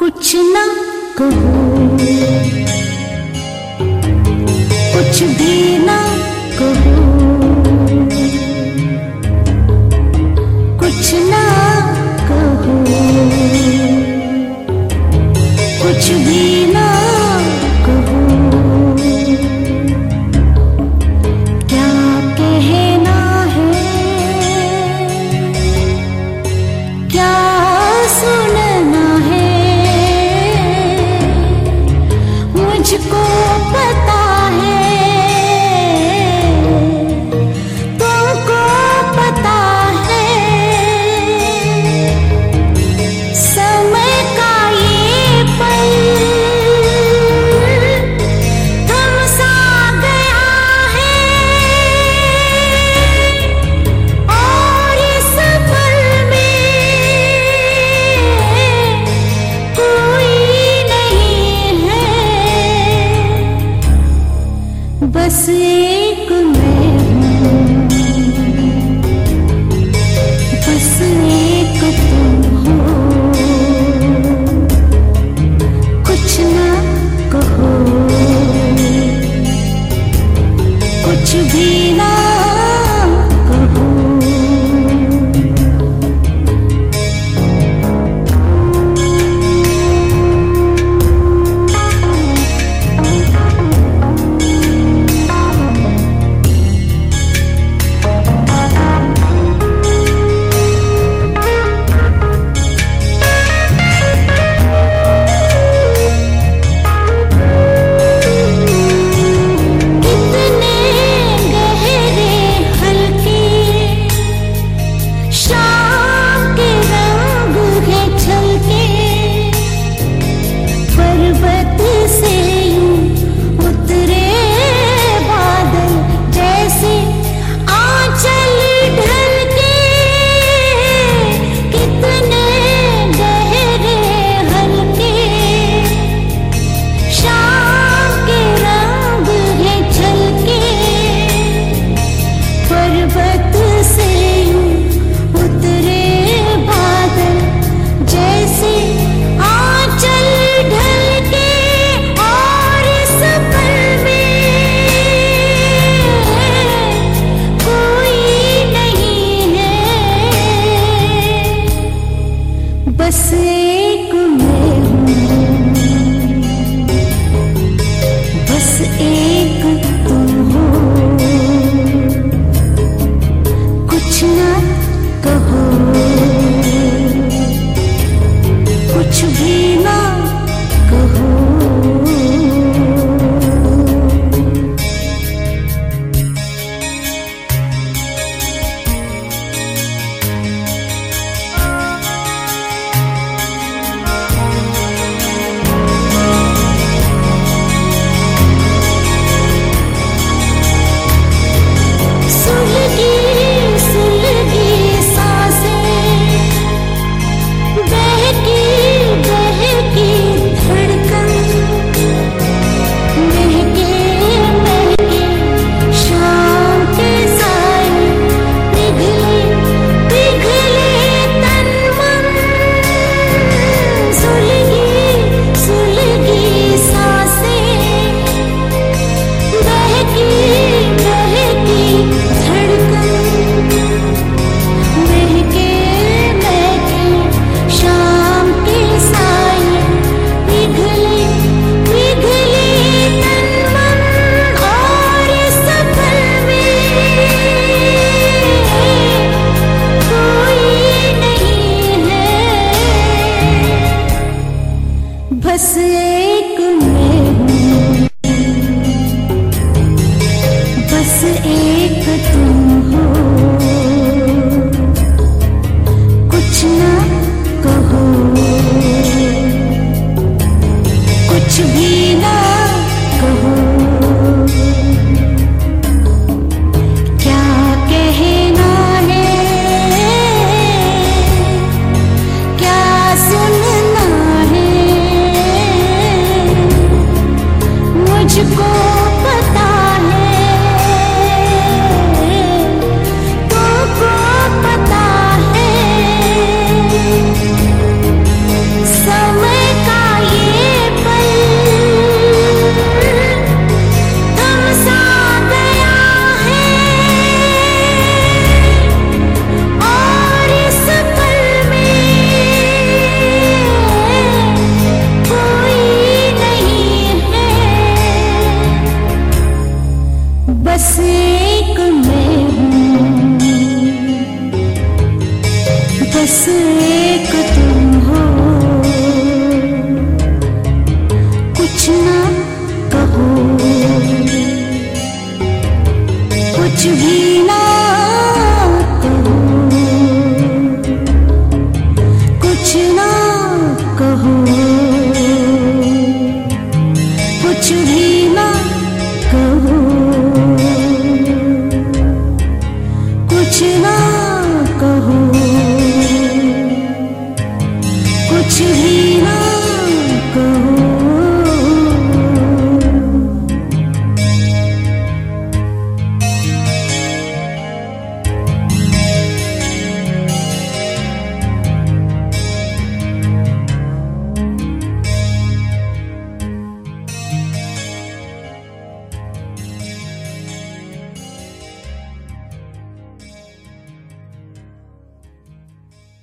कुछ ना कहो। कुछ भी ना the. sim see